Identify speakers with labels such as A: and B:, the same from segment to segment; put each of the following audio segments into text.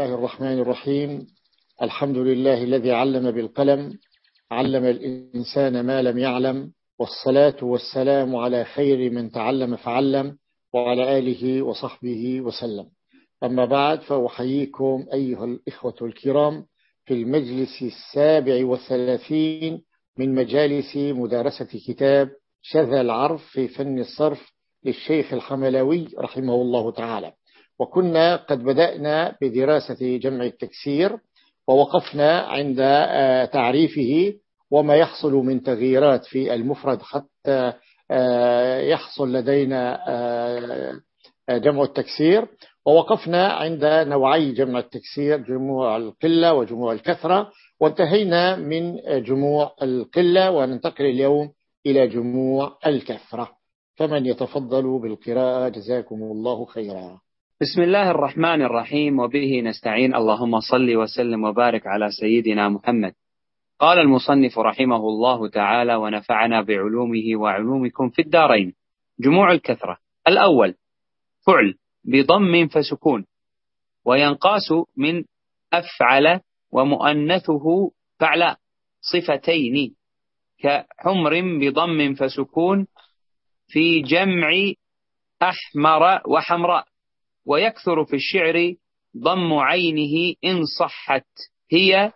A: الله الرحمن الرحيم. الحمد لله الذي علم بالقلم علم الإنسان ما لم يعلم والصلاة والسلام على خير من تعلم فعلم وعلى آله وصحبه وسلم. أما بعد فأحييكم أيها الإخوة الكرام في المجلس السابع والثلاثين من مجالس مدارسة كتاب شذى العرف في فن الصرف للشيخ الحملوي رحمه الله تعالى. وكنا قد بدأنا بدراسة جمع التكسير ووقفنا عند آه، تعريفه وما يحصل من تغييرات في المفرد حتى آه، يحصل لدينا آه، جمع التكسير. ووقفنا عند نوعي جمع التكسير جموع القلة وجموع الكثرة. وانتهينا من جموع القلة وننتقل اليوم إلى جموع الكثرة. فمن يتفضل بالقراءة جزاكم الله خيرا.
B: بسم الله الرحمن الرحيم وبه نستعين اللهم صل وسلم وبارك على سيدنا محمد قال المصنف رحمه الله تعالى ونفعنا بعلومه وعلومكم في الدارين جموع الكثرة الأول فعل بضم فسكون وينقاس من أفعل ومؤنثه فعل صفتين كحمر بضم فسكون في جمع أحمر وحمراء ويكثر في الشعر ضم عينه إن صحت هي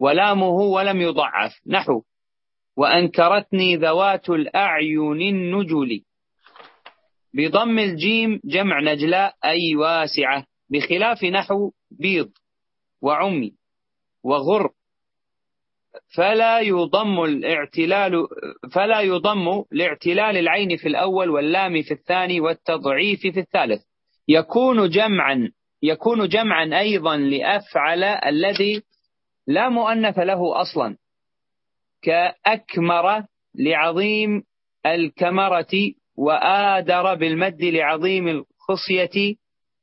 B: ولامه ولم يضعف. نحو وأنكرتني ذوات الأعين النجل. بضم الجيم جمع نجلاء أي واسعة. بخلاف نحو بيض وعمي وغر. فلا يضم الاعتلال فلا يضم لاعتلال العين في الأول واللام في الثاني والتضعيف في الثالث. يكون جمعا يكون جمعا أيضا لأفعل الذي لا مؤنث له أصلا كأكمر لعظيم الكمرة وآدر بالمد لعظيم الخصية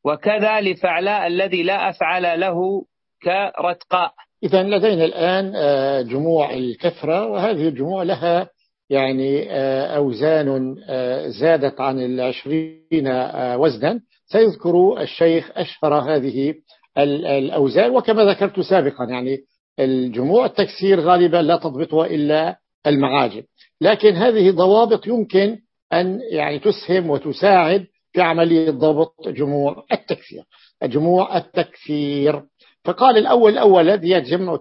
B: وكذا لفعلاء الذي لا أفعل له كرتقاء.
A: إذا لدينا الآن آه، جموع الكثرة وهذه الجموع لها يعني آه، أوزان آه، زادت عن العشرين وزنا. سيذكر الشيخ أشهر هذه الأوزان وكما ذكرت سابقا يعني الجموع التكسير غالبا لا تضبطها إلا المعاجم. لكن هذه ضوابط يمكن أن يعني تسهم وتساعد في عملية ضبط جموع التكسير. جموع التكسير. فقال الأول الأول الذي يجمع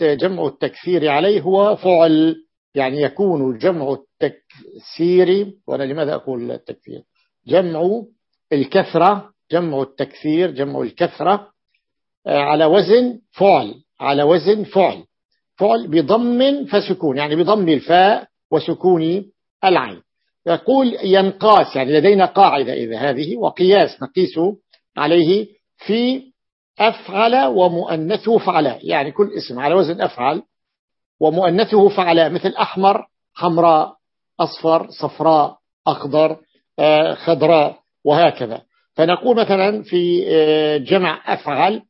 A: جمع التكسير عليه هو فعل يعني يكون جمع التكسير. وأنا لماذا أقول التكسير؟ جمع الكثرة جمع التكثير جمع الكثرة آه، على وزن فعل على وزن فعل. فعل بضم فسكون يعني بضم الفاء وسكون العين. يقول ينقاس يعني لدينا قاعدة إذا هذه وقياس نقيس عليه في أفعل ومؤنثه فعلاء يعني كل اسم على وزن أفعل ومؤنثه فعلاء مثل أحمر حمراء أصفر صفراء أخضر آه، خضراء. وهكذا. فنقول مثلا في آه، جمع أفعل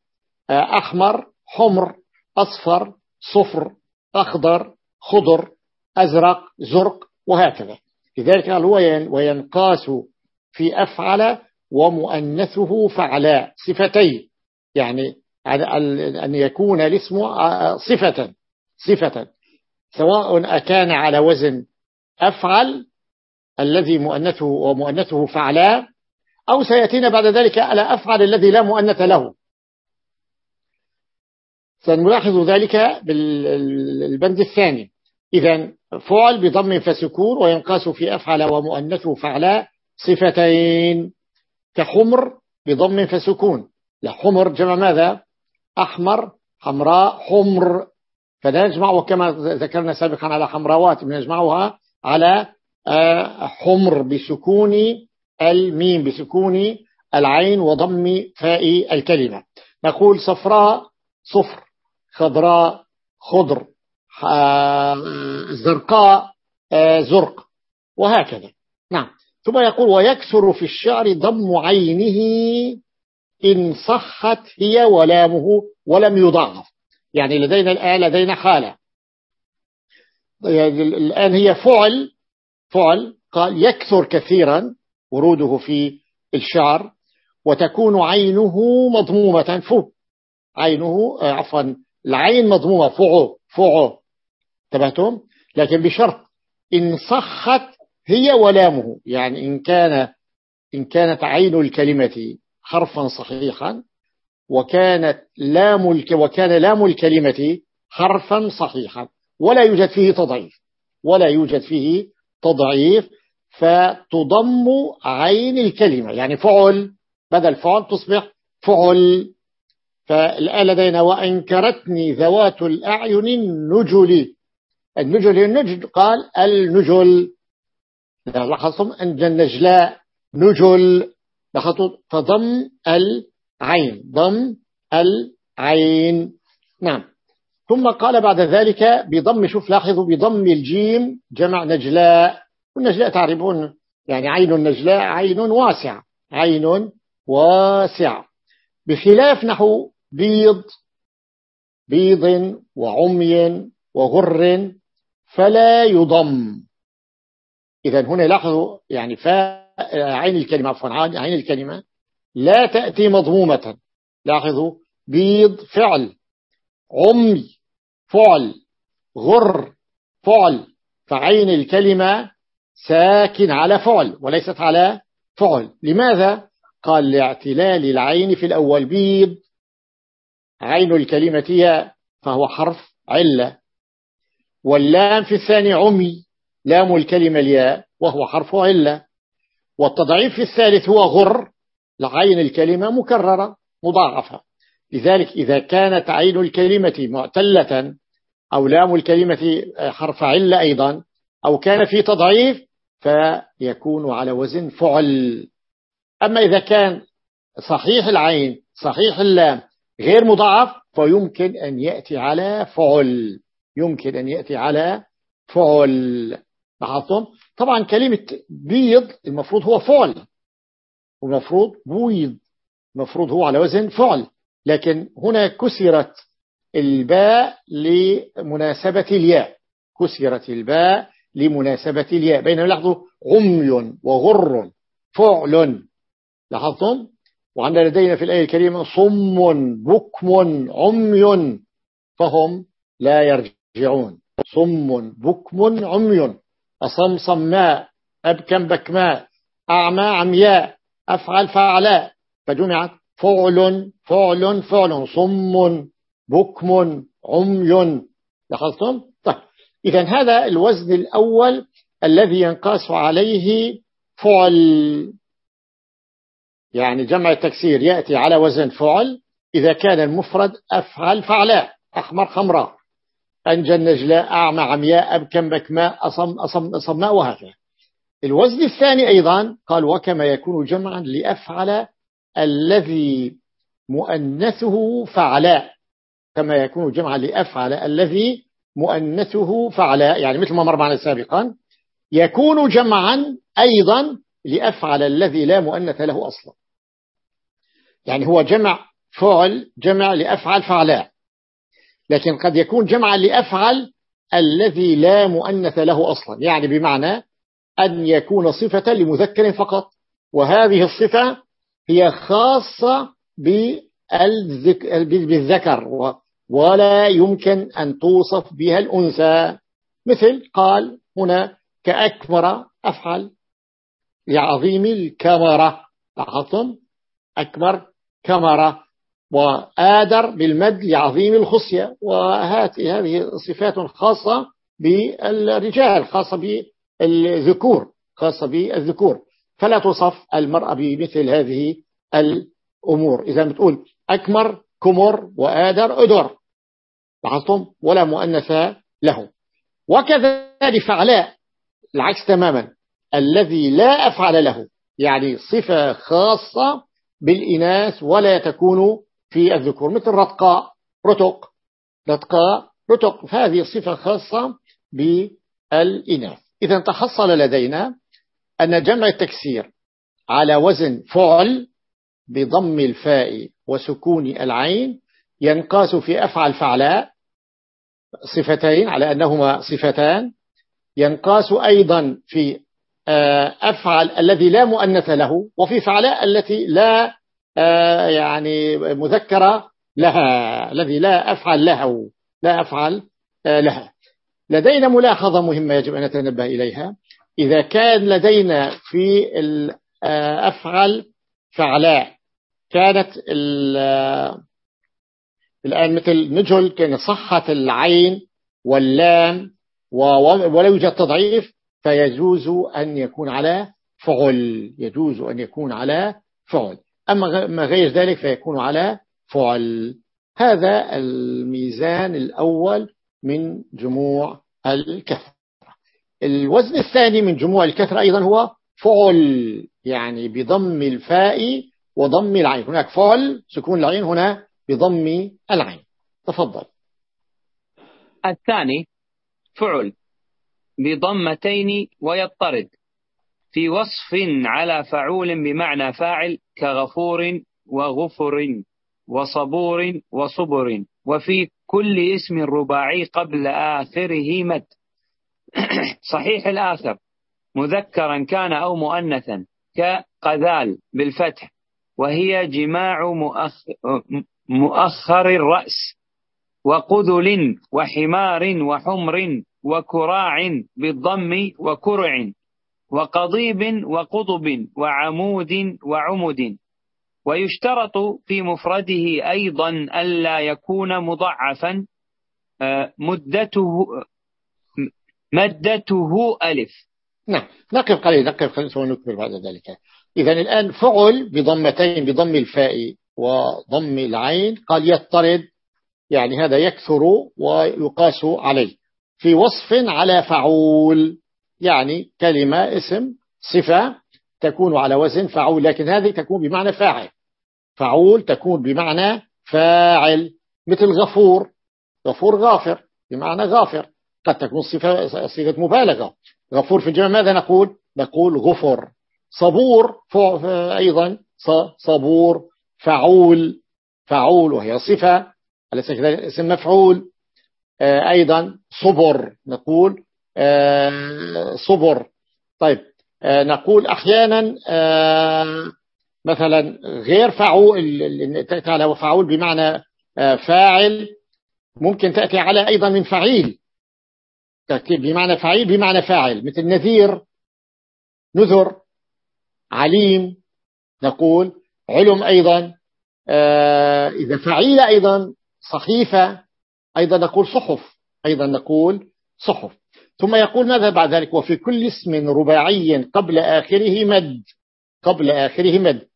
A: آه، أحمر حمر أصفر صفر أخضر خضر أزرق زرق وهكذا. لذلك قال وينقاس في أفعل ومؤنثه فعلاء صفتين. يعني أن يكون الاسم آه، صفة صفة. سواء أكان على وزن أفعل الذي مؤنثه ومؤنثه فعلاء أو سيأتينا بعد ذلك على أفعل الذي لا مؤنث له. سنلاحظ ذلك بالبند الثاني. إذا فعل بضم فسكون وينقاس في أفعل ومؤنثه فعلاء صفتين. كحمر بضم فسكون. لا حمر جمع ماذا؟ أحمر حمراء حمر. فنجمع كما ذكرنا سابقا على حمراوات نجمعها على آه، حمر بسكون الميم بسكون العين وضم فاء الكلمة. نقول صفراء صفر خضراء خضر زرقاء زرق وهكذا. نعم. ثم يقول ويكثر في الشعر ضم عينه إن صحت هي ولامه ولم يضعف. يعني لدينا الآن لدينا حالة. الآن هي فعل فعل قال يكثر كثيرا وروده في الشعر وتكون عينه مضمومة فو عينه آه، عفوا العين مضمومة فعو فعو انتبهتم؟ لكن بشرط إن صخت هي ولامه يعني إن كان إن كانت عين الكلمة حرفا صحيحا وكانت لام وكان لام الكلمة حرفا صحيحا ولا يوجد فيه تضعيف ولا يوجد فيه تضعيف فتضم عين الكلمة. يعني فعل بدل فعل تصبح فعل. فالآن لدينا وأنكرتني ذوات الأعين النجل. النجل النجل قال النجل. لاحظتم أن النجلاء نجل. لاحظتم؟ فضم العين. ضم العين. نعم. ثم قال بعد ذلك بضم شوف لاحظوا بضم الجيم جمع نجلاء. والنجلاء تعرفون يعني عين النجلاء عين واسع عين واسع. بخلاف نحو بيض بيض وعمي وغر فلا يضم. إذا هنا لاحظوا يعني عين الكلمة عفوا عين الكلمة لا تأتي مضمومة. لاحظوا بيض فعل عمي فعل غر فعل. فعين الكلمة ساكن على فعل وليست على فعل. لماذا؟ قال لاعتلال العين في الأول بيض. عين الكلمة ياء فهو حرف علة. واللام في الثاني عمي. لام الكلمة الياء وهو حرف علة. والتضعيف في الثالث هو غر. لعين الكلمة مكررة مضاعفة. لذلك إذا كانت عين الكلمة معتلة أو لام الكلمة حرف علة أيضا أو كان في تضعيف فيكون على وزن فعل. أما إذا كان صحيح العين صحيح اللام غير مضاعف فيمكن أن يأتي على فعل. يمكن أن يأتي على فعل. لاحظتم؟ طبعا كلمة بيض المفروض هو فعل. والمفروض بويض المفروض هو على وزن فعل. لكن هنا كسرت الباء لمناسبة الياء. كسرت الباء لمناسبة الياء. بينما لاحظوا عمي وغر فعل. لاحظتم؟ وعندنا لدينا في الآية الكريمة صم بكم عمي. فهم لا يرجعون. صم بكم عمي. أصم صماء أبكم بكماء أعمى عمياء. أفعل فعلاء فجمعت فعل فعل فعل. صم بكم عمي. لاحظتم؟ إذا هذا الوزن الأول الذي ينقاس عليه فعل يعني جمع التكسير يأتي على وزن فعل. إذا كان المفرد أفعل فعلاء أحمر خمراء أنجى النجلاء أعمى عمياء أبكم بكماء أصم أصم أصماء وهكذا. الوزن الثاني أيضا قال وكما يكون جمعا لأفعل الذي مؤنثه فعلاء كما يكون جمعا لأفعل الذي مؤنثه فعلاء يعني مثل ما مر معنا سابقا يكون جمعا أيضا لأفعل الذي لا مؤنث له أصلا. يعني هو جمع فعل جمع لأفعل فعلاء. لكن قد يكون جمعا لأفعل الذي لا مؤنث له أصلا. يعني بمعنى أن يكون صفة لمذكر فقط. وهذه الصفة هي خاصة بالذكر. ولا يمكن أن توصف بها الأنثى. مثل قال هنا كأكبر أفعل لعظيم الكمرة لاحظتم؟ أكبر كمرة وآدر بالمد لعظيم الخصية. وهذه هذه صفات خاصة بالرجال خاصة بالذكور خاصة بالذكور. فلا تصف المرأة بمثل هذه الأمور. إذا بتقول أكمر كمر وآدر أدر. لاحظتم؟ ولا مؤنث له وكذلك فعلاء العكس تماما. الذي لا أفعل له يعني صفة خاصة بالإناث ولا تكون في الذكور مثل رتقاء رتق. رتقاء رتق. هذه صفة خاصة بالإناث. إذا تحصل لدينا أن جمع التكسير على وزن فعل بضم الفاء وسكون العين ينقاس في أفعل فعلاء صفتين على أنهما صفتان. ينقاس أيضا في آه، أفعل الذي لا مؤنث له وفي فعلاء التي لا آه، يعني مذكرة لها الذي لا أفعل له لا أفعل آه، لها. لدينا ملاحظة مهمة يجب أن نتنبه إليها. إذا كان لدينا في أفعل فعلاء. كانت الآن مثل نجل كان صحة العين واللام ولا يوجد تضعيف فيجوز أن يكون على فعل. يجوز أن يكون على فعل. أما ما غير ذلك فيكون على فعل. هذا الميزان الأول من جموع الكثرة. الوزن الثاني من جموع الكثرة أيضا هو فعل. يعني بضم الفاء وضم العين. هناك فعل سكون العين هنا بضم العين. تفضل.
B: الثاني فعل بضمتين ويضطرد في وصف على فعول بمعنى فاعل كغفور وغفر وصبور وصبر وفي كل اسم رباعي قبل آخره مد. صحيح الآخر مذكرا كان أو مؤنثا. كقذال بالفتح وهي جماع مؤخر الرأس وقذل وحمار وحمر وكراع بالضم وكرع وقضيب وقضب وعمود وعمد. ويشترط في مفرده أيضا ألا يكون مضعفا آه، مدته مدته ألف.
A: نعم نقف قليل نقف قليل ثم نكمل بعد ذلك. إذا الآن فعل بضمتين بضم الفاء وضم العين قال يضطرد يعني هذا يكثر ويقاس عليه. في وصف على فعول يعني كلمة اسم صفة تكون على وزن فعول لكن هذه تكون بمعنى فاعل. فعول تكون بمعنى فاعل مثل غفور. غفور غافر بمعنى غافر. قد تكون صفة صيغة مبالغة. غفور في الجمع ماذا نقول؟ نقول غفر. صبور أيضا صبور فعول. فعول وهي صفة. أليس كذلك؟ اسم مفعول. آه، أيضا صبر. نقول آه، صبر. طيب آه، نقول أحيانا مثلا غير فعول تأتي على فعول بمعنى فاعل. ممكن تأتي على أيضا من فعيل. تأتي بمعنى فعيل بمعنى فاعل. مثل نذير نذر عليم نقول. علم أيضا إذا فعيل أيضا صحيفة أيضا نقول صحف أيضا نقول صحف. ثم يقول ماذا بعد ذلك؟ وفي كل اسم رباعي قبل آخره مد. قبل آخره مد.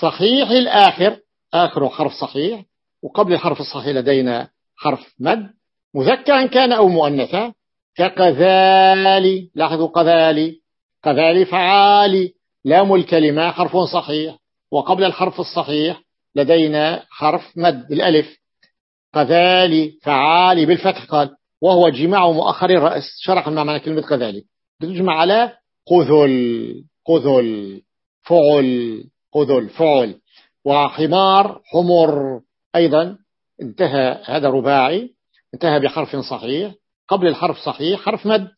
A: صحيح الآخر آخر حرف صحيح وقبل الحرف الصحيح لدينا حرف مد. مذكرا كان أو مؤنثا. كقذالي لاحظوا قذالي قذالي فعالي لام الكلمة حرف صحيح وقبل الحرف الصحيح لدينا حرف مد الألف قذالي فعالي بالفتح قال وهو جماع مؤخر الرأس. شرح ما معنى كلمة قذالي. تجمع على قذل قذل فعل قذل فعل. وحمار حمر أيضا انتهى هذا رباعي انتهى بحرف صحيح. قبل الحرف صحيح حرف مد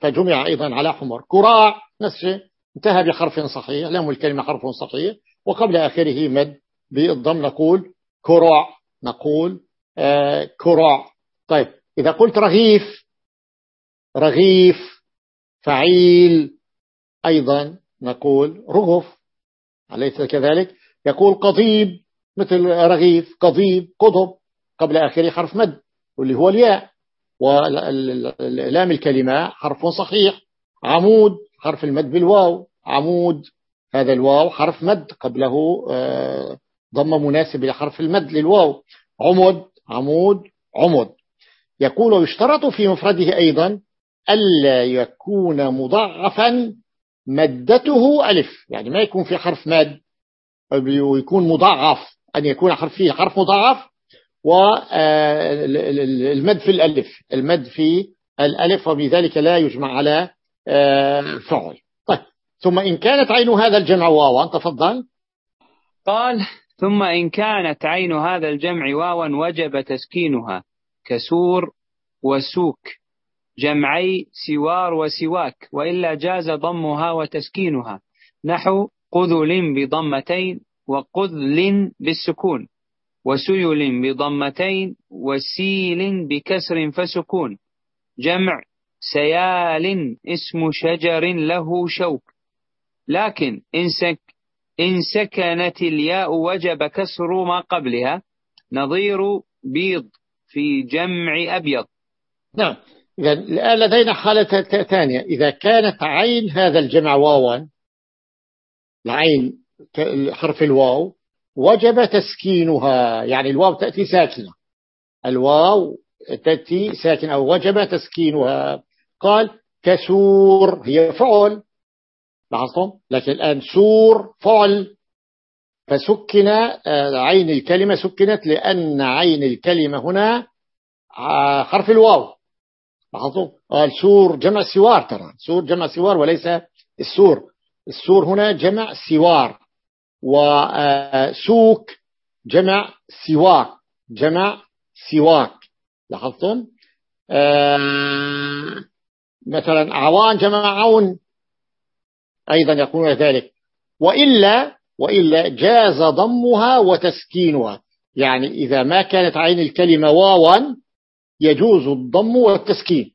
A: فجمع أيضا على حمر. كراع نفسه انتهى بحرف صحيح لام الكلمة حرف صحيح. وقبل آخره مد بالضم نقول كراع نقول آه، كرع طيب إذا قلت رغيف رغيف فعيل أيضا نقول رغف. أليس كذلك؟ يقول قضيب مثل رغيف قضيب قضب. قبل آخره حرف مد واللي هو الياء. ولام الكلمة حرف صحيح. عمود حرف المد بالواو. عمود هذا الواو حرف مد قبله آه، ضم مناسب إلى حرف المد للواو. عمد عمود عمد يقول ويشترط في مفرده أيضا ألا يكون مضاعفا مدته ألف. يعني ما يكون في حرف مد ويكون مضاعف. أن يكون حرف فيه حرف مضاعف والمد في الألف. المد في الألف وبذلك لا يجمع على آه، فعل. طيب. ثم إن كانت عين هذا الجمع واوا تفضل.
B: قال ثم إن كانت عين هذا الجمع واوا وجب تسكينها. كسور وسوك. جمعي سوار وسواك. وإلا جاز ضمها وتسكينها. نحو قذل بضمتين وقذل بالسكون. وسيل بضمتين وسيل بكسر فسكون. جمع سيال اسم شجر له شوك. لكن إن, سك إن سكنت الياء وجب كسر ما قبلها. نظير بيض في جمع أبيض.
A: نعم. الآن لدينا حالة ثانية. إذا كانت عين هذا الجمع واوا العين حرف الواو وجب تسكينها يعني الواو تأتي ساكنة. الواو تأتي ساكنة أو وجب تسكينها. قال كسور هي فعل. لاحظتم؟ لكن الآن سور فعل. فسكن آه، عين الكلمة سكنت لأن عين الكلمة هنا آه، حرف الواو. لاحظتم؟ قال سور جمع سوار ترى. سور جمع سوار وليس السور. السور هنا جمع سوار. وسوك جمع سواك جمع سواك لاحظتم؟ آه، مثلا عوان جمع عون أيضا يكون ذلك. وإلا وإلا جاز ضمها وتسكينها. يعني إذا ما كانت عين الكلمة واوا يجوز الضم والتسكين.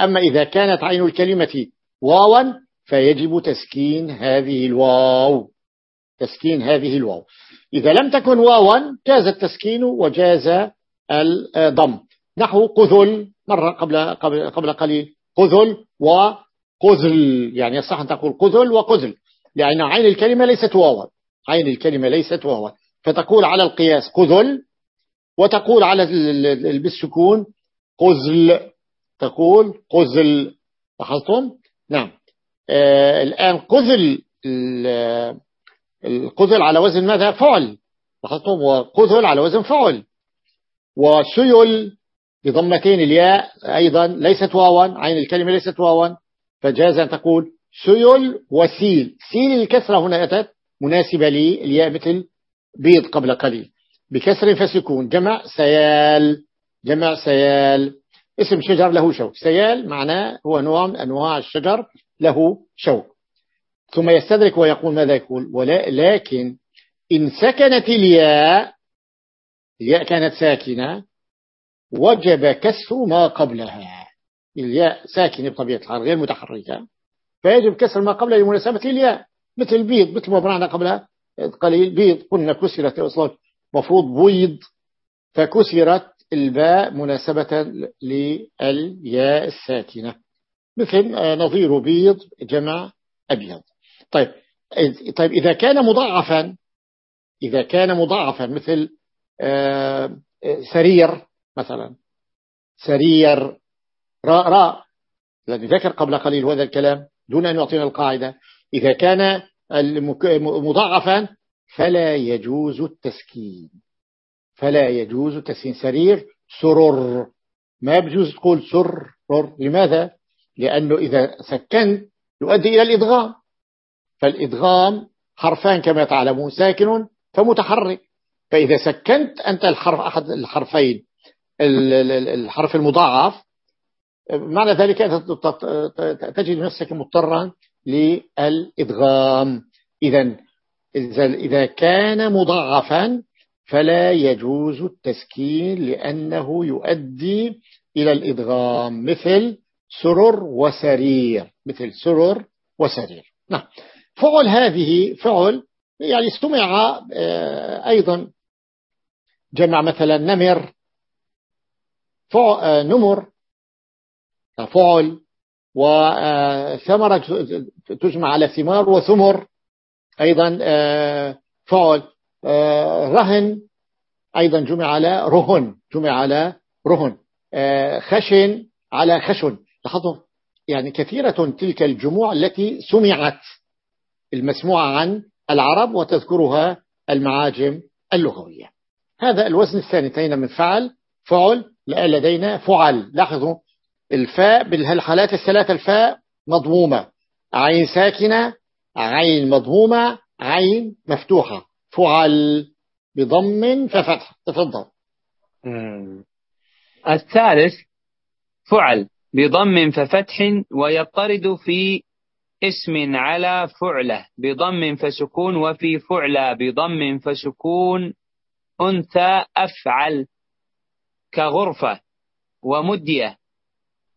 A: أما إذا كانت عين الكلمة واوا فيجب تسكين هذه الواو. تسكين هذه الواو. إذا لم تكن واوا جاز التسكين وجاز الضم. نحو قذل مرة قبل, قبل, قبل قليل. قذل وقذل يعني يصح أن تقول قذل وقذل. لأن عين الكلمة ليست واوا. عين الكلمة ليست واوا. فتقول على القياس قذل وتقول على بالسكون قذل. تقول قذل. لاحظتم؟ نعم. آه الآن قذل القذل على وزن ماذا؟ فعل. لاحظتم؟ وقذل على وزن فعل. وسيل بضمتين الياء أيضا ليست واوا عين الكلمة ليست واوا. فجاز أن تقول سيل وسيل. سيل الكسرة هنا أتت مناسبة للياء مثل بيض قبل قليل. بكسر فسكون جمع سيال. جمع سيال. اسم شجر له شوك. سيال معناه هو نوع من أنواع الشجر له شوك. ثم يستدرك ويقول ماذا يقول؟ ولا لكن إن سكنت الياء الياء كانت ساكنة وجب كسر ما قبلها. الياء ساكنة بطبيعة الحال غير متحركة فيجب كسر ما قبلها لمناسبة الياء. مثل بيض مثل ما برعنا قبلها قليل بيض قلنا كسرت أصلا مفروض بيض فكسرت الباء مناسبة للياء الساكنة. مثل نظير بيض جمع أبيض. طيب طيب إذا كان مضاعفا إذا كان مضاعفا مثل آه، سرير مثلا سرير راء راء الذي ذكر قبل قليل هذا الكلام دون أن يعطينا القاعدة إذا كان مضاعفا فلا يجوز التسكين. فلا يجوز تسكين سرير سرر. ما بجوز تقول سرر. لماذا؟ لأنه إذا سكنت يؤدي إلى الإدغام فالإدغام حرفان كما تعلمون ساكن فمتحرك. فإذا سكنت أنت الحرف أحد الحرفين الحرف المضاعف معنى ذلك أنت تجد نفسك مضطرا للإدغام. إذا إذا كان مضاعفا فلا يجوز التسكين لأنه يؤدي إلى الإدغام مثل سرر وسرير مثل سرر وسرير. نعم. فعل هذه فعل يعني استمع آه، أيضا. جمع مثلا نمر آه، نمر فعل وثمرة تجمع على ثمار وثمر أيضا آه، فعل رهن أيضا جمع على رهن جمع على رهن خشن على خشن. لاحظوا يعني كثيرة تلك الجموع التي سمعت. المسموعة عن العرب وتذكرها المعاجم اللغوية. هذا الوزن الثاني انتهينا من فعل فعل لا لدينا فعل. لاحظوا الفاء بالحالات الثلاثة الفاء مضمومة. عين ساكنة عين مضمومة عين مفتوحة. فعل بضم ففتح. تفضل.
B: الثالث فعل بضم ففتح ويطرد في اسم على فعلة بضم فسكون وفي فعلة بضم فسكون أنثى أفعل كغرفة ومدية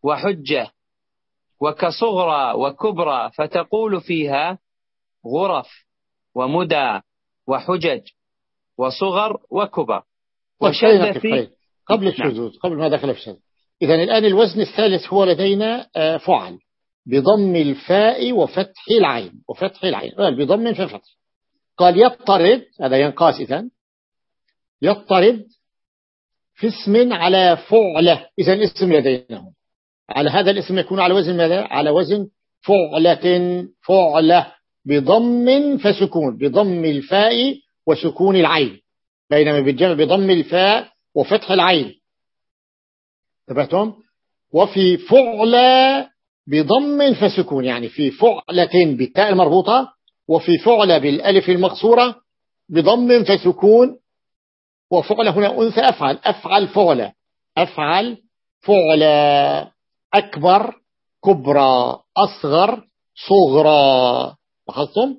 B: وحجة وكصغرى وكبرى فتقول فيها غرف ومدى وحجج وصغر وكبر.
A: وشد في قبل نعم. الشذوذ قبل ما دخل في الشذوذ. إذا الآن الوزن الثالث هو لدينا آه، فعل. بضم الفاء وفتح العين وفتح العين. قال بضم ففتح قال يضطرد هذا ينقاس إذن يضطرد في اسم على فعلة. إذا الاسم لدينا. على هذا الاسم يكون على وزن ماذا؟ على وزن فعلة. فعلة. بضم فسكون. بضم الفاء وسكون العين. بينما بالجمع بضم الفاء وفتح العين. تبعتم وفي فعلة بضم فسكون يعني في فعلة بالتاء المربوطة وفي فعلة بالألف المقصورة بضم فسكون وفعلة هنا أنثى أفعل أفعل فعلة أفعل فعلة أكبر كبرى أصغر صغرى. لاحظتم؟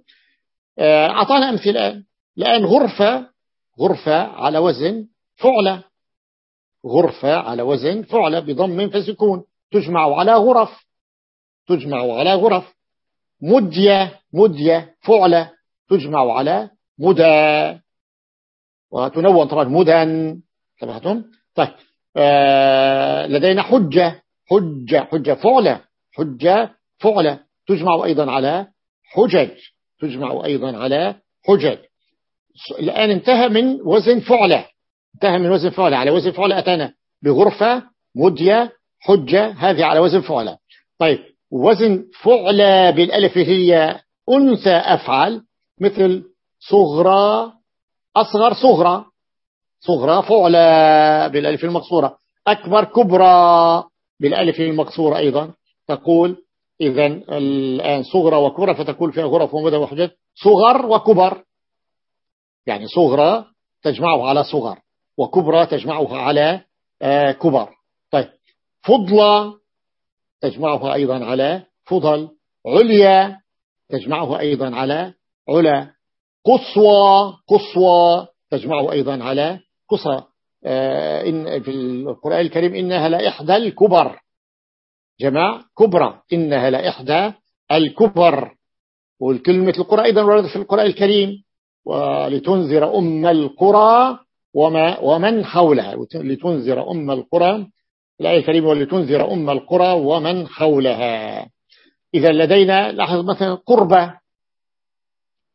A: آه، أعطانا أمثلة. الآن غرفة غرفة على وزن فعلة. غرفة على وزن فعلة بضم فسكون تجمع على غرف. تجمع على غرف. مدية مدية فعلة تجمع على مدى. وتنون طبعا مدن تبعتم طيب. آه لدينا حجة حجة حجة فعلة حجة فعلة تجمع أيضا على حجج تجمع أيضا على حجج. الآن انتهى من وزن فعلة. انتهى من وزن فعلة. على وزن فعلة أتانا بغرفة مدية حجة هذه على وزن فعلة. طيب. وزن فعلة بالألف هي أنثى أفعل مثل صغرى أصغر صغرى. صغرى فعلة بالألف المقصورة. أكبر كبرى بالألف المقصورة أيضا. تقول إذا الآن صغرى وكبرى فتقول فيها غرف ومدى وحجات صغر وكبر. يعني صغرى تجمعه على صغر وكبرى تجمعها على آه، كبر. طيب. فضلة تجمعها أيضا على فضل عليا تجمعه أيضا على علا قصوى قصوى تجمعه أيضا على قصى. آه، إن في القرآن الكريم إنها لإحدى الكبر. جماع كبرى إنها لإحدى الكبر. والكلمة القرى أيضا وردت في القرآن الكريم ولتنذر أم القرى وما ومن حولها لتنذر أم القرى الآية الكريمة ولتنذر أم القرى ومن حولها إذا لدينا لاحظ مثلا قربة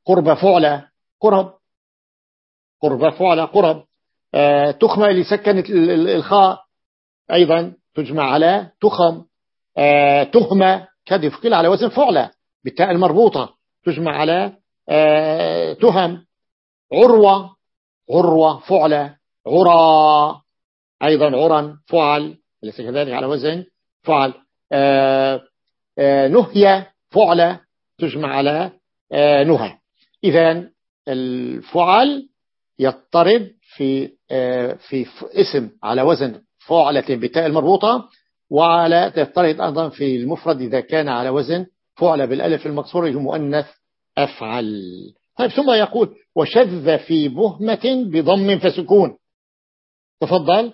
A: قربة فعلة قرب قربة فعلة قرب. آه تخمة لسكن الخاء أيضا تجمع على تخم. آه تهمة كذف قيل على وزن فعلة بالتاء المربوطة تجمع على آه تهم. عروة عروة فعلة عرى أيضا عرا فعل. ليس كذلك على وزن فعل. آه آه نهية فعلة تجمع على آه نهى. إذا الفعل يضطرد في في اسم على وزن فعلة بالتاء المربوطة وعلى تضطرد أيضا في المفرد إذا كان على وزن فعل بالألف المقصورة المؤنث أفعل. طيب ثم يقول وشذ في بهمة بضم فسكون. تفضل.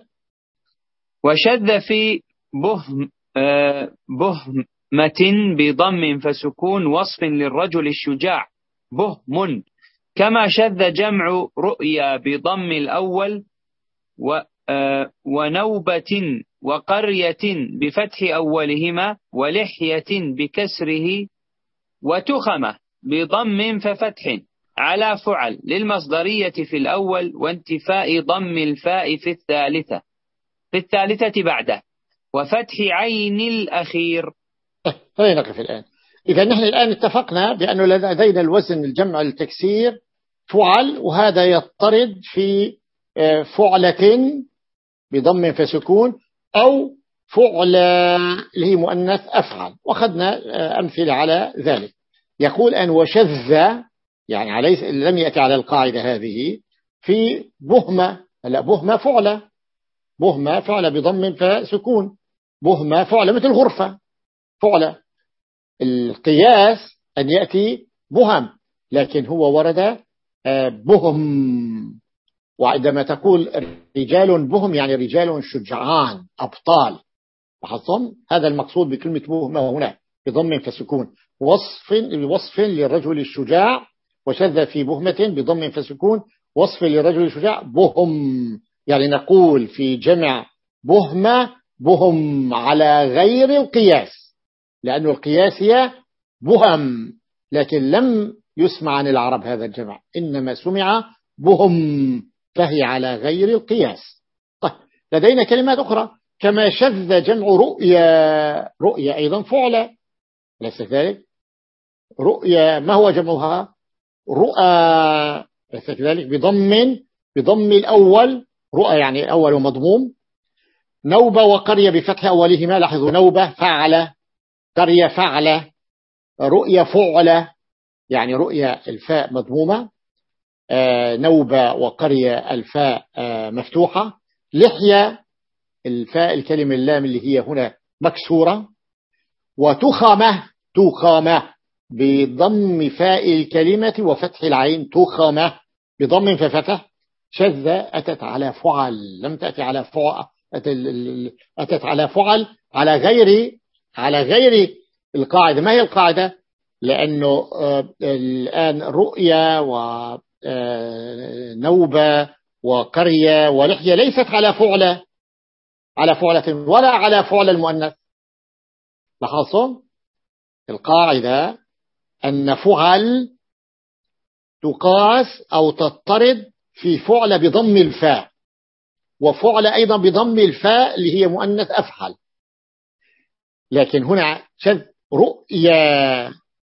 B: وشذ في بهم آه، بهمة بضم فسكون وصف للرجل الشجاع. بهم. كما شذ جمع رؤيا بضم الأول آه، ونوبة وقرية بفتح أولهما ولحية بكسره وتخمة بضم ففتح. على فعل للمصدرية في الأول وانتفاء ضم الفاء في الثالثة. في الثالثة بعده. وفتح عين الأخير.
A: خلينا نقف الآن؟ إذا نحن الآن اتفقنا بأنه لدينا الوزن الجمع التكسير فعل وهذا يضطرد في آه، فعلة بضم فسكون أو فعل اللي هي مؤنث أفعل. وأخذنا آه، أمثلة على ذلك. يقول أن وشذ يعني لم يأتي على القاعدة هذه في بهمة لا بهمة فعلة. بهمة فعلة بضم فسكون. بهمة فعلة مثل غرفة. فعلة القياس أن يأتي بهم لكن هو ورد آه، بهم. وعندما تقول رجال بهم يعني رجال شجعان أبطال. لاحظتم؟ هذا المقصود بكلمة بهم هنا بضم فسكون. وصف وصف للرجل الشجاع وشذ في بهمة بضم فسكون. وصف للرجل الشجاع بهم. يعني نقول في جمع بهمة بهم على غير القياس لأن القياس هي بهم لكن لم يسمع عن العرب هذا الجمع إنما سمع بهم فهي على غير القياس. طيب لدينا كلمات أخرى. كما شذ جمع رؤيا رؤيا أيضا فعلة ليس كذلك؟ رؤيا ما هو جمعها؟ رؤى ليس كذلك؟ بضم بضم الأول رؤى يعني أول مضموم. نوبة وقرية بفتح أولهما لاحظوا نوبة فعل. قرية فعل. رؤية فعل. يعني رؤية الفاء مضمومة. آه، نوبة وقرية الفاء آه، مفتوحة. لحية الفاء الكلمة اللام اللي هي هنا مكسورة. وتخمة تخمة بضم فاء الكلمة وفتح العين تخمة بضم ففتح. شذة أتت على فعل لم تأتي على فعل أتت على فعل على غير على غير القاعدة. ما هي القاعدة؟ لأنه آه، الآن ونوبة آه، وقرية ولحية ليست على فعلة على فعلة ولا على فعل المؤنث. لاحظتم؟ القاعدة أن فعل تقاس أو تضطرد في فعل بضم الفاء وفعل أيضا بضم الفاء اللي هي مؤنث أفعل. لكن هنا شذ رؤيا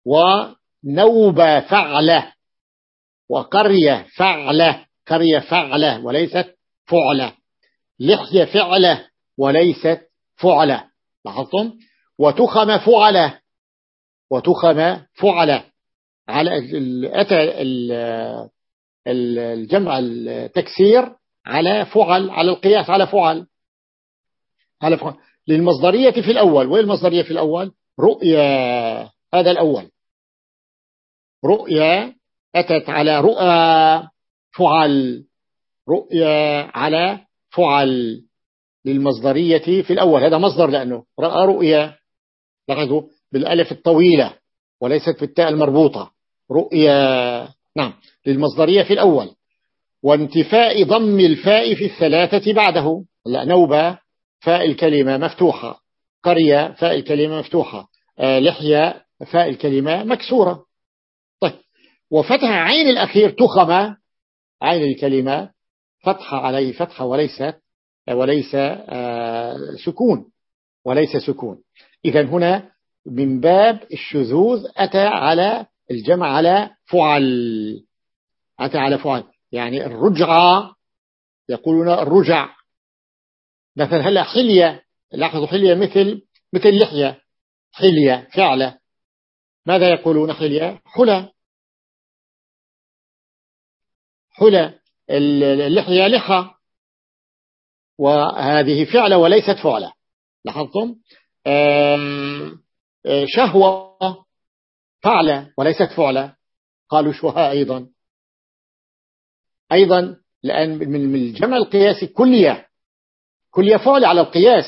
A: ونوبة فعلة وقرية فعلة قرية فعلة وليست فعلة. لحية فعلة وليست فعلة. لاحظتم؟ وتخم فعلة. وتخم فعلة. على أتى الجمع التكسير على فعل على القياس على فعل. على فعل. للمصدرية في الأول. وين المصدرية في الأول؟ رؤيا هذا الأول. رؤيا أتت على رؤى فعل. رؤيا على فعل. للمصدرية في الأول. هذا مصدر لأنه رأى رؤيا. لاحظوا بالألف الطويلة وليست في التاء المربوطة. رؤيا. نعم للمصدرية في الأول. وانتفاء ضم الفاء في الثلاثة بعده. لا نوبة فاء الكلمة مفتوحة. قرية فاء الكلمة مفتوحة. آه لحية فاء الكلمة مكسورة. طيب وفتح عين الأخير تخمة عين الكلمة فتح عليه فتحة وليست وليس آه سكون. وليس سكون. إذا هنا من باب الشذوذ أتى على الجمع على فعل. أتى على فعل. يعني الرجعة يقولون الرجع. مثلا هلا حلية لاحظوا حلية مثل مثل لحية. حلية فعلة. ماذا يقولون حلية؟ حلى. حلى. اللحية لحى. وهذه فعلة وليست فعلة. لاحظتم؟ شهوة. فعلة وليست فعلة قالوا شهاء أيضا؟ أيضا لأن من الجمع القياسي كلية. كلية فعل على القياس.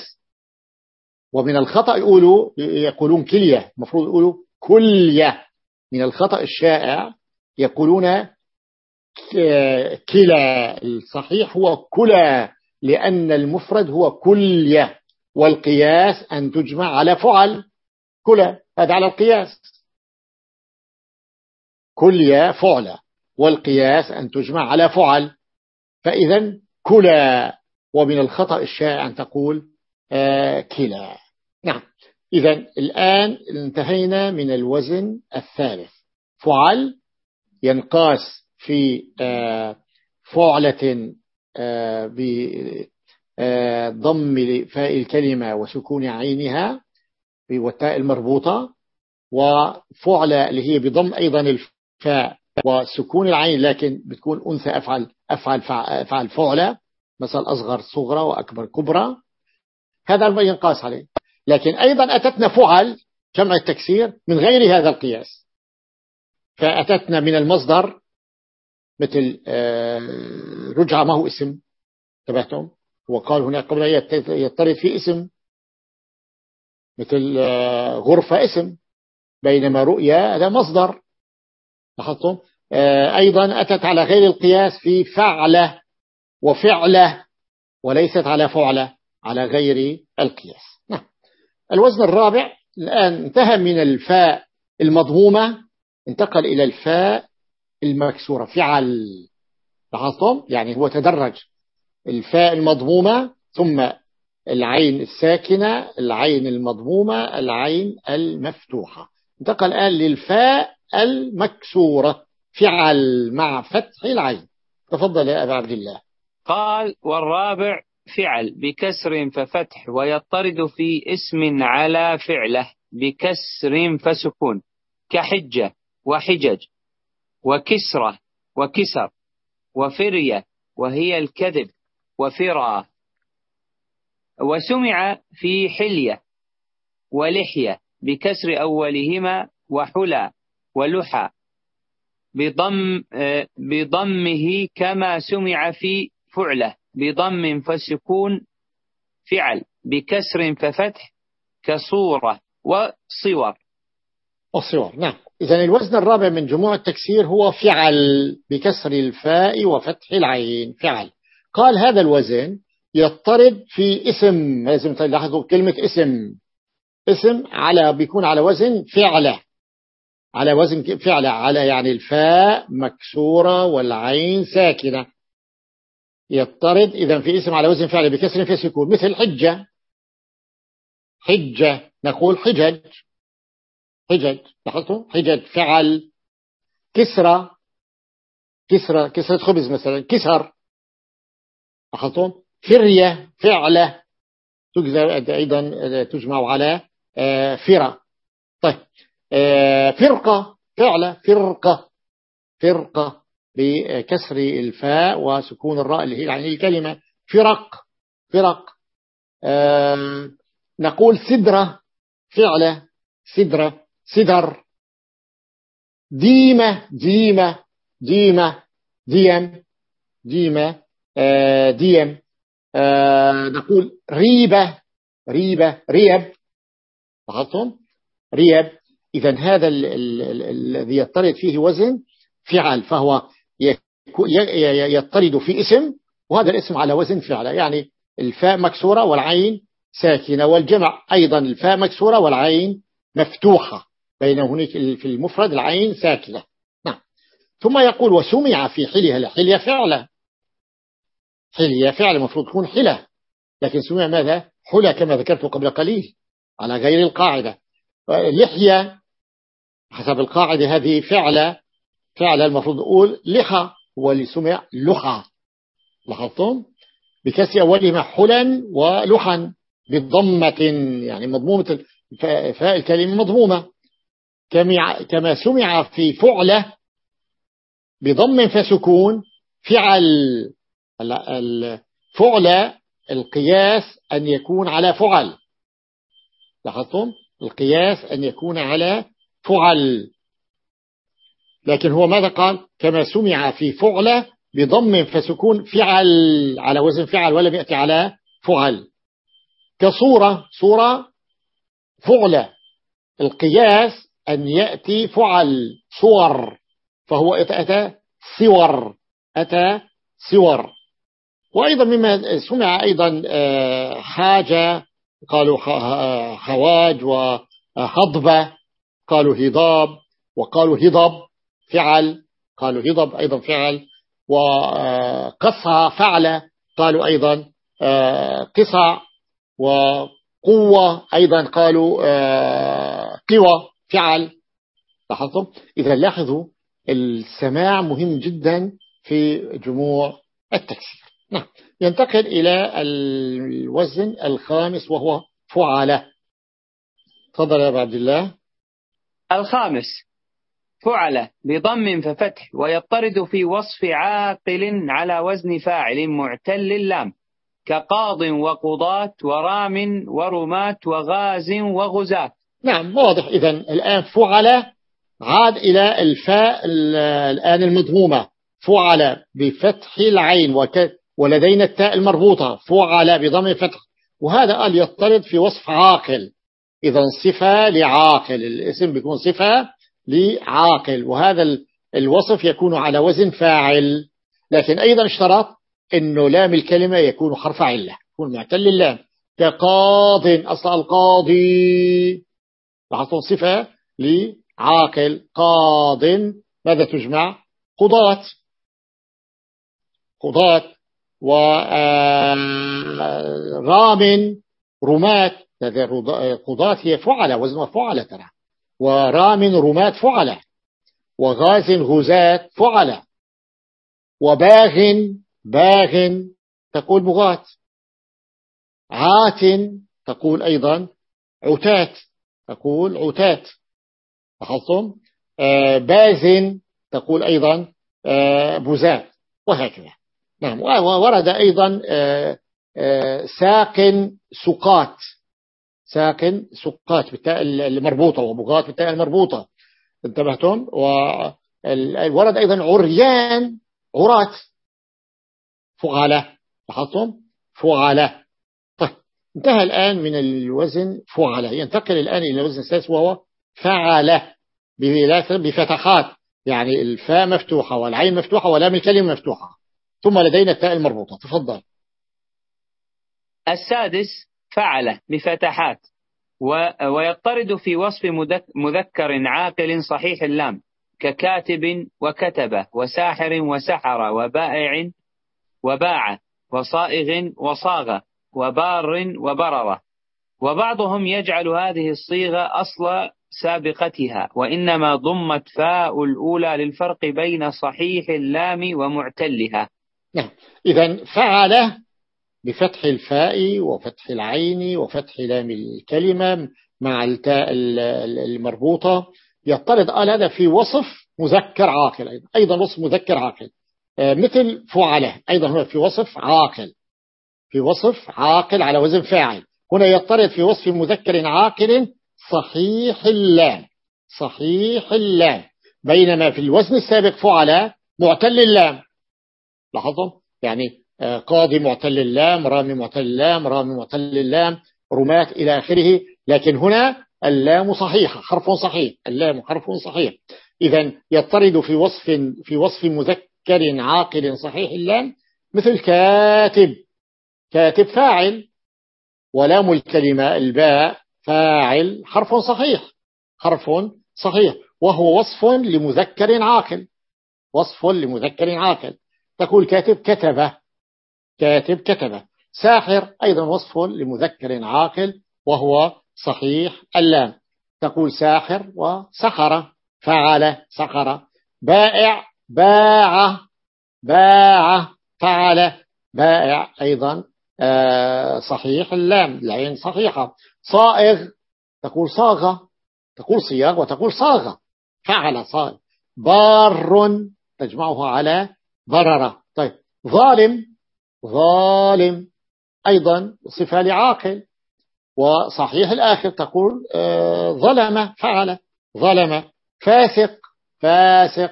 A: ومن الخطأ يقولوا يقولون كلية. المفروض يقولوا كلية. من الخطأ الشائع يقولون كلا. الصحيح هو كلا لأن المفرد هو كلية. والقياس أن تجمع على فعل. كلا. هذا على القياس. كلية فعل والقياس أن تجمع على فعل. فإذا كلا ومن الخطأ الشائع أن تقول آه كلا. نعم. إذا الآن انتهينا من الوزن الثالث. فعل ينقاس في آه فعلة آه بضم فاء الكلمة وسكون عينها والتاء المربوطة وفعلة اللي هي بضم أيضا الفاء وسكون العين لكن بتكون أنثى أفعل أفعل فعل فعلة مثل أصغر صغرى وأكبر كبرى. هذا ما ينقاس عليه. لكن أيضا أتتنا فعل جمع التكسير من غير هذا القياس. فأتتنا من المصدر مثل آه، رجعة ما هو اسم. تبعتم وقال هناك قبل يضطرد في اسم. مثل آه، غرفة اسم. بينما رؤيا هذا مصدر. لاحظتم آه، أيضا أتت على غير القياس في فعلة وفعلة وليست على فعلة على غير القياس. نعم. الوزن الرابع الآن انتهى من الفاء المضمومة انتقل إلى الفاء المكسورة فعل. لاحظتم؟ يعني هو تدرج الفاء المضمومة ثم العين الساكنة العين المضمومة العين المفتوحة. انتقل الآن للفاء المكسورة فعل مع فتح العين. تفضل يا أبا عبد الله.
B: قال والرابع فعل بكسر ففتح ويطرد في اسم على فعله بكسر فسكون كحجة وحجج وكسرة وكسر وفرية وهي الكذب وفرى وسمع في حلية ولحية بكسر أولهما وحلى ولحى بضم بضمه كما سمع في فعلة. بضم فسكون فعل بكسر ففتح كصورة وصور.
A: الصور نعم. إذا الوزن الرابع من جموع التكسير هو فعل بكسر الفاء وفتح العين فعل. قال هذا الوزن يضطرد في اسم لازم تلاحظوا كلمة اسم. اسم على بيكون على وزن فعلة. على وزن فعلة على يعني الفاء مكسورة والعين ساكنة. يضطرد إذا في اسم على وزن فعلة بكسر في سكون مثل حجة. حجة نقول حجج. حجج لاحظتوا؟ حجج فعل. كسرة. كسرة كسرة خبز مثلا. كسر. لاحظتم فرية فعلة. أيضا تجمع على آه، فرة. طيب. فرقة فعلة فرقة فرقة بكسر الفاء وسكون الراء اللي هي يعني الكلمة فرق فرق. آه، نقول سدرة فعلة سدرة سدر. ديمة ديمة ديمة ديم ديمة آه ديم. آه نقول ريبة ريبة ريب. لاحظتم؟ ريب. إذا هذا الذي يطرد فيه وزن فعل فهو يطرد في اسم وهذا الاسم على وزن فعل يعني الفاء مكسورة والعين ساكنة والجمع أيضا الفاء مكسورة والعين مفتوحة بين هناك في المفرد العين ساكنة. نعم. ثم يقول وسمع في حلها حلية فعلا حلية فعل المفروض تكون حلة لكن سمع ماذا؟ حلى كما ذكرت قبل قليل على غير القاعدة. لحية حسب القاعدة هذه فعلة فعل المفروض أقول لحى هو اللي سمع لاحظتم؟ بكسر أولهما حلا ولحا بضمة يعني مضمومة فاء الكلمة مضمومة. كما سمع في فعلة بضم فسكون فعل الفعل القياس أن يكون على فعل. لاحظتم؟ القياس أن يكون على فعل. لكن هو ماذا قال؟ كما سمع في فعلة بضم فسكون فعل على وزن فعل ولم يأتي على فعل. كصورة صورة فعلة القياس أن يأتي فعل صور. فهو أتى صور أتى صور. وأيضا مما سمع أيضا آه، حاجة قالوا خواج وهضبة قالوا هضاب وقالوا هضب فعل قالوا هضب أيضا فعل وقصى فعل قالوا أيضا آه، قصع وقوة أيضا قالوا آه، قوى فعل. لاحظتم؟ إذا لاحظوا السماع مهم جدا في جموع التكسير. نعم. ينتقل إلى الوزن الخامس وهو فعالة. تفضل يا عبد الله.
B: الخامس فعل بضم ففتح ويطرد في وصف عاقل على وزن فاعل معتل اللام كقاض وقضاة ورام ورمات وغاز وغزاة.
A: نعم واضح. إذا الآن فعل عاد إلى الفاء الآن المضمومة. فعل بفتح العين ولدينا التاء المربوطة. فعل بضم فتح وهذا قال يضطرد في وصف عاقل. إذا صفة لعاقل الاسم بيكون صفة لعاقل وهذا الوصف يكون على وزن فاعل. لكن أيضا اشترط أنه لام الكلمة يكون حرف علة يكون معتل اللام كقاض أصل القاضي. لاحظتم صفة لعاقل قاض. ماذا تجمع؟ قضاة. قضاة ورام آه، رمات قضاة هي فعلة وزن فعلة ترى. ورام رمات فعلة. وغاز غزاة فعلة. وباغ باغ تقول بغاة عات تقول أيضا عتات تقول عتات لاحظتم؟ آه باز تقول أيضا آه وهكذا. نعم. وورد أيضا آه آه ساق سقات ساق سقات بالتاء المربوطة وبغات بالتاء المربوطة. انتبهتم؟ وورد أيضا عريان عرات فعلة لاحظتم؟ فعلة طيب انتهى الآن من الوزن فعلة ينتقل الآن إلى الوزن الثالث وهو فعلة بفتحات. يعني الفاء مفتوحة والعين مفتوحة ولام الكلمة مفتوحة. ثم لدينا التاء المربوطة. تفضل.
B: السادس فعل بفتحات ويطرد في وصف مذكر عاقل صحيح اللام ككاتب وكتب وساحر وسحر وبائع وباع وصائغ وصاغ وبار وبرر. وبعضهم يجعل هذه الصيغة أصل سابقتها وإنما ضمت فاء الأولى للفرق بين صحيح اللام ومعتلها.
A: نعم. إذا فعل بفتح الفاء وفتح العين وفتح لام الكلمة مع التاء المربوطة. يطرد قال هذا في وصف مذكر عاقل أيضا, أيضا وصف مذكر عاقل. آه، مثل فعله. أيضا هو في وصف عاقل. في وصف عاقل على وزن فاعل. هنا يطرد في وصف مذكر عاقل صحيح اللام. صحيح اللام. بينما في الوزن السابق فعل معتل اللام. لاحظتم يعني قاضي معتل اللام رامي معتل اللام رامي معتل اللام رمات إلى آخره. لكن هنا اللام صحيحة حرف صحيح اللام حرف صحيح. إذا يطرد في وصف في وصف مذكر عاقل صحيح اللام مثل كاتب. كاتب فاعل ولام الكلمة الباء فاعل حرف صحيح حرف صحيح. وهو وصف لمذكر عاقل وصف لمذكر عاقل. تقول كاتب كتب كاتب كتب ساحر أيضا وصف لمذكر عاقل وهو صحيح اللام. تقول ساحر وسحر فعل سحر بائع باع. باع. فعل. بائع أيضا آه، صحيح اللام. العين صحيحة. صائغ. تقول صاغة تقول صياغ وتقول صاغة فعل صائغ. بار. تجمعها على ضرر. طيب. ظالم. ظالم. أيضا صفة لعاقل. وصحيح الآخر تقول آه، ظلم فعل. ظلم. فاسق. فاسق.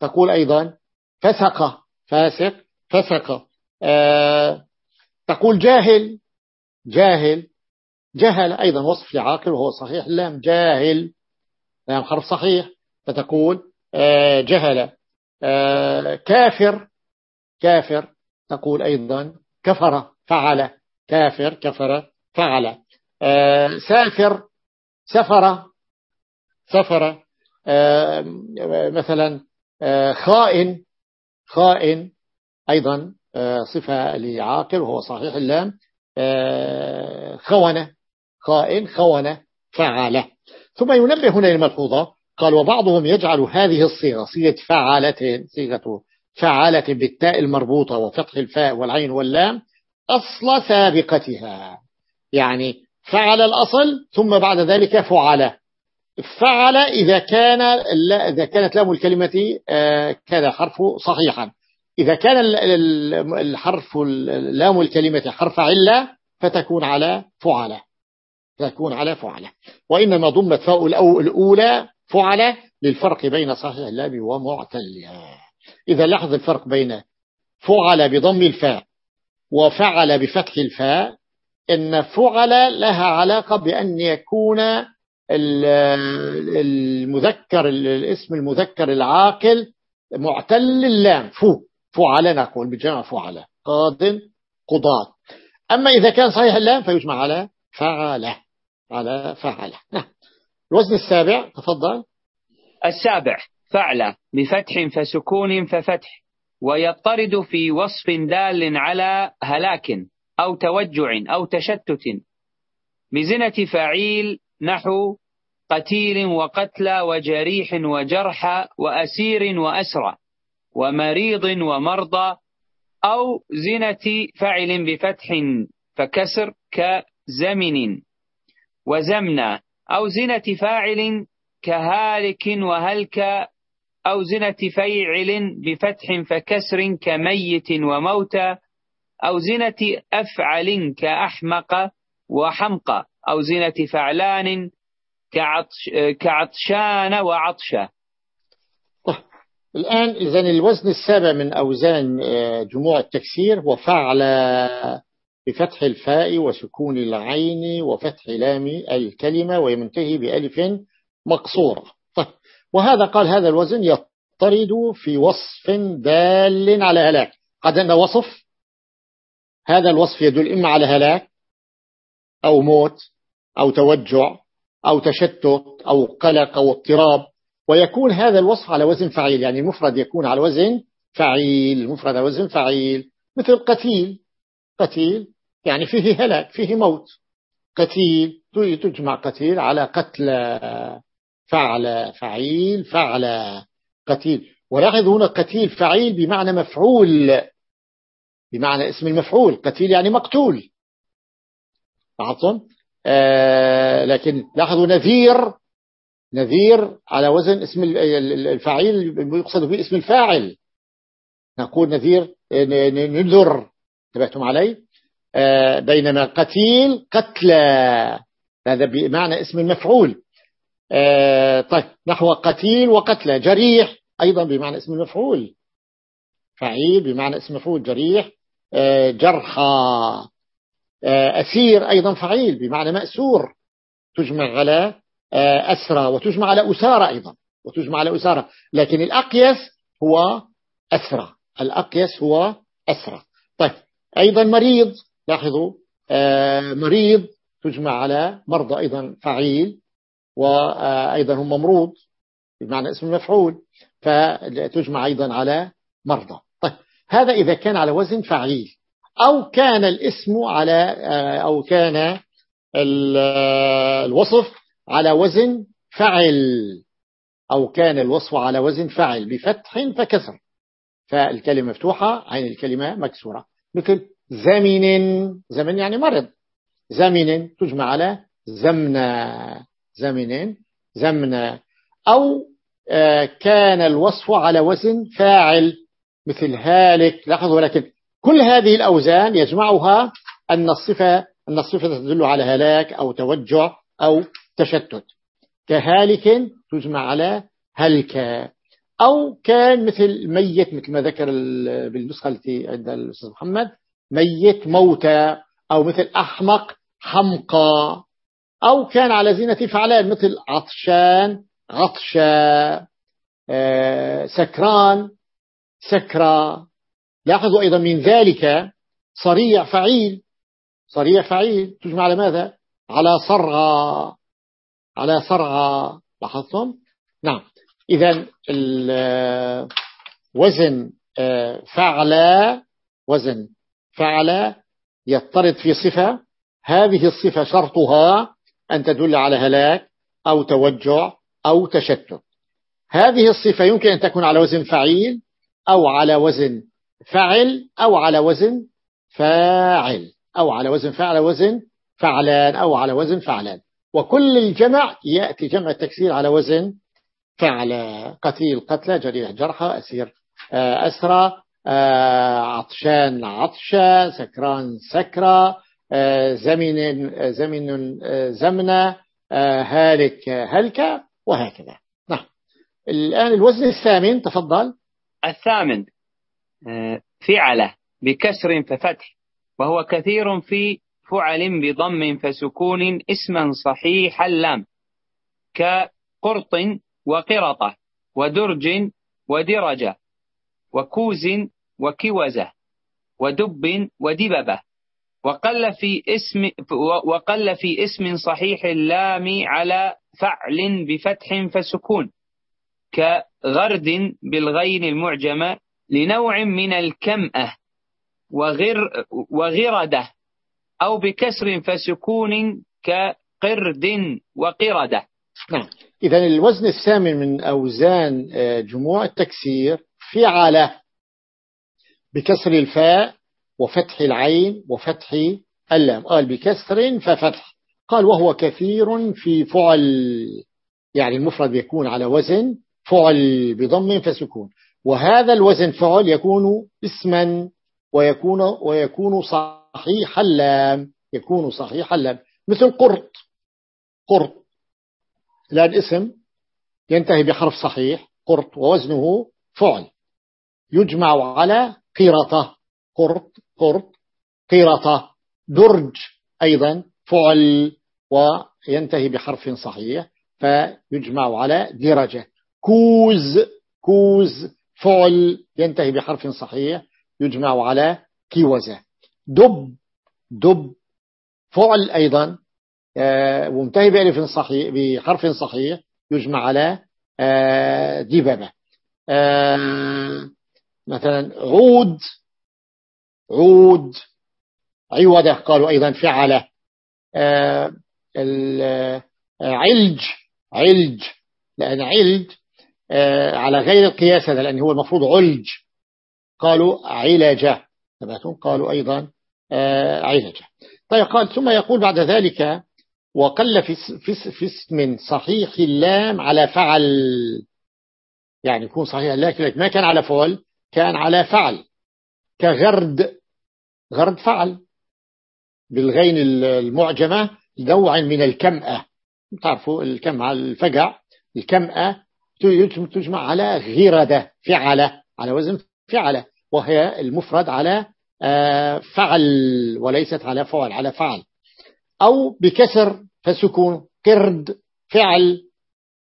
A: تقول أيضا فسق. فاسق. فسق. آه، تقول جاهل. جاهل. جهل. أيضا وصف لعاقل وهو صحيح. اللام جاهل. لام حرف صحيح. فتقول آه، جهل. كافر. كافر. تقول أيضا كفر فعل. كافر كفر فعل. آه، سافر سفر سفر. آه، مثلا آه، خائن خائن. أيضا صفة لعاقل وهو صحيح اللام. خونة. خائن خونة فعل. ثم ينبه هنا الملحوظة قال وبعضهم يجعل هذه الصيغة صيغة فعالة صيغة فعالة بالتاء المربوطة وفتح الفاء والعين واللام أصل سابقتها. يعني فعل الأصل ثم بعد ذلك فعل. فعل إذا كان إذا كانت لام الكلمة آه، كذا حرف صحيحا. إذا كان الحرف لام الكلمة حرف علة فتكون على فعل. تكون على فعل. وإنما ضمت فاء الأولى فعل للفرق بين صحيح اللام ومعتلها إذا لاحظ الفرق بين فعل بضم الفاء وفعل بفتح الفاء إن فعل لها علاقة بأن يكون المذكر الاسم المذكر العاقل معتل اللام فو فعل نقول بجمع فعل. قاض قضاة. أما إذا كان صحيح اللام فيجمع على فعل على فعل. نعم. الوزن السابع تفضل.
B: السابع. فعل بفتح فسكون ففتح ويطرد في وصف دال على هلاك أو توجع أو تشتت. بزنة فعيل نحو قتيل وقتلى وجريح وجرح وأسير وأسرى ومريض ومرضى أو زنة فعل بفتح فكسر كزمن. وزمنا أو زنة فاعل كهالك وهلك أو زنة فيعل بفتح فكسر كميت وموتى أو زنة أفعل كأحمق وحمق أو زنة فعلان كعطش كعطشان وعطشة.
A: طيب الآن إذا الوزن السابع من أوزان آه، جموع التكسير هو فعل بفتح الفاء وسكون العين وفتح لام الكلمة وينتهي بألف مقصورة. وهذا قال هذا الوزن يطرد في وصف دال على هلاك. قد أن وصف هذا الوصف يدل إما على هلاك أو موت أو توجع أو تشتت أو قلق أو اضطراب. ويكون هذا الوصف على وزن فعيل يعني المفرد يكون على وزن فعيل المفرد على وزن فعيل. مثل قتيل قتيل يعني فيه هلاك فيه موت. قتيل تجمع قتيل على قتل فعل فعيل فعل قتيل. ولاحظ هنا قتيل فعيل بمعنى مفعول بمعنى اسم المفعول. قتيل يعني مقتول. لاحظتم آه لكن لاحظوا نذير نذير على وزن اسم الفعيل يقصد به اسم الفاعل. نقول نذير نذر. انتبهتم علي؟ آه بينما قتيل قتلى. هذا بمعنى اسم المفعول. طيب نحو قتيل وقتلى جريح أيضا بمعنى اسم المفعول. فعيل بمعنى اسم مفعول جريح آه جرحى. آه، أسير أيضا فعيل بمعنى مأسور. تجمع على آه، أسرى وتجمع على أسارة أيضا وتجمع على أسارة لكن الأقيس هو أسرى. الأقيس هو أسرى. طيب أيضا مريض لاحظوا آه، مريض تجمع على مرضى أيضا فعيل. وأيضا هم ممروض بمعنى اسم المفعول فتجمع أيضا على مرضى. طيب هذا إذا كان على وزن فعيل أو كان الاسم على أو كان الوصف على وزن فعل أو كان الوصف على وزن فعل بفتح فكسر. فالكلمة مفتوحة عين الكلمة مكسورة. مثل زمن زمن يعني مرض. زمن تجمع على زمنا زمن زمنا أو آه، كان الوصف على وزن فاعل مثل هالك. لاحظوا ولكن كل هذه الأوزان يجمعها أن الصفة, أن الصفة تدل على هلاك أو توجع أو تشتت. كهالك تجمع على هلك. أو كان مثل ميت مثل ما ذكر بالنسخة التي عند الأستاذ محمد ميت موتى أو مثل أحمق حمقى. أو كان على زينة فعلان مثل عطشان عطشا آه، سكران سكرى لاحظوا أيضا من ذلك صريع فعيل. صريع فعيل تجمع على ماذا؟ على صرغى على صرغى لاحظتم؟ نعم. إذا وزن آه، فعل وزن فعل يضطرد في صفة. هذه الصفة شرطها أن تدل على هلاك أو توجع أو تشتت. هذه الصفة يمكن أن تكون على وزن فعيل أو على وزن فعل أو على وزن فاعل أو على وزن فعل وزن فعلان أو على وزن فعلان. وكل الجمع يأتي جمع التكسير على وزن فعل. قتيل قتلى جريح جرحى أسير آه، أسرى آه، عطشان عطشة سكران سكرة زمن زمن زمنة هالك هلك وهكذا. نعم. الآن الوزن الثامن تفضل.
B: الثامن فعلة بكسر ففتح وهو كثير في فعل بضم فسكون اسما صحيح اللام كقرط وقرطة ودرج ودرجة وكوز وكوزة ودب ودببة. وقل في اسم وقل في اسم صحيح اللام على فعل بفتح فسكون كغرد بالغين المعجمة لنوع من الكمأة وغر وغردة أو بكسر فسكون كقرد وقردة.
A: نعم. إذا الوزن الثامن من أوزان آه، جموع التكسير فعل بكسر الفاء وفتح العين وفتح اللام. قال بكسر ففتح. قال وهو كثير في فعل يعني المفرد يكون على وزن فعل بضم فسكون. وهذا الوزن فعل يكون اسما ويكون ويكون صحيح اللام يكون صحيح اللام. مثل قرط. قرط. الآن اسم ينتهي بحرف صحيح. قرط ووزنه فعل. يجمع على قيرطة. قرط قرط قيرطة درج أيضا فعل وينتهي بحرف صحيح فيجمع على درجة. كوز كوز فعل ينتهي بحرف صحيح يجمع على كوزة دب دب فعل أيضا ومنتهي آه، بألف صحيح بحرف صحيح يجمع على آه، دببة آه، مثلا عود عود. عودة قالوا أيضا فعلة علج. علج. لأن علج. على غير القياس هذا لأن هو المفروض علج. قالوا علجة قالوا أيضا علجة طيب قال ثم يقول بعد ذلك وقل في, في اسم صحيح اللام على فعل. يعني يكون صحيح لكن ما كان على فعل كان على فعل. كغرد. غرد فعل بالغين المعجمة نوع من الكمأة. تعرفوا الكمأة الفقع الكمأة تجمع على غردة فعلة على وزن فعلة وهي المفرد على آه، فعل وليست على فعل على فعل. أو بكسر فسكون قرد فعل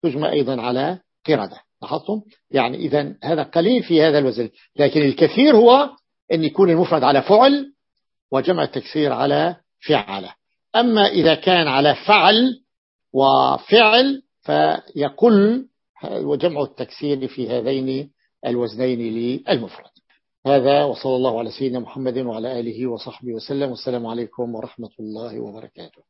A: تجمع أيضا على قردة. لاحظتم؟ يعني إذا هذا قليل في هذا الوزن لكن الكثير هو أن يكون المفرد على فعل وجمع التكسير على فعل أما إذا كان على فعل وفعل فيقل وجمع التكسير في هذين الوزنين للمفرد. هذا وصلى الله على سيدنا محمد وعلى آله وصحبه وسلم. والسلام عليكم ورحمة الله وبركاته.